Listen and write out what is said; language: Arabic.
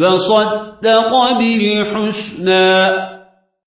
وصدق بالحسنى